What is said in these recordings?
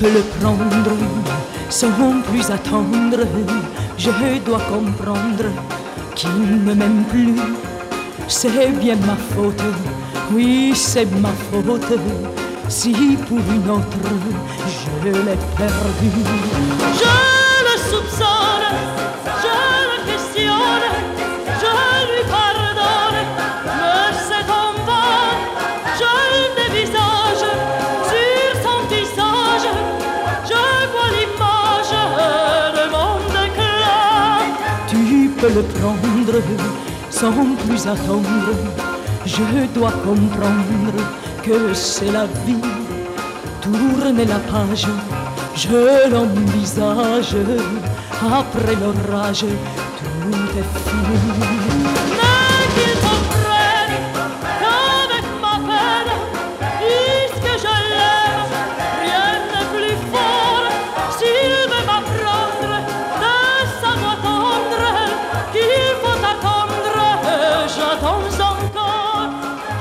le prendre sans plus attendre. Je dois comprendre qu'il ne m'aime plus. C'est bien ma faute, oui, c'est ma faute. Si pour une autre je l'ai perdu, je le soupçonne, peux le prendre sans plus attendre, je dois comprendre que c'est la vie. Tourner la page, je l'envisage. Après l'orage, tout est fini.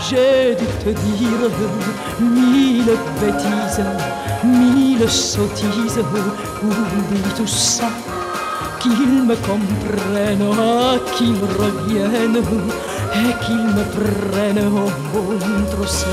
J'ai dû te dire mille bêtises, mille sottises, oublie tout ça. Qu'il me comprenne, ah, qu'il revienne et qu'il me prenne entre ses.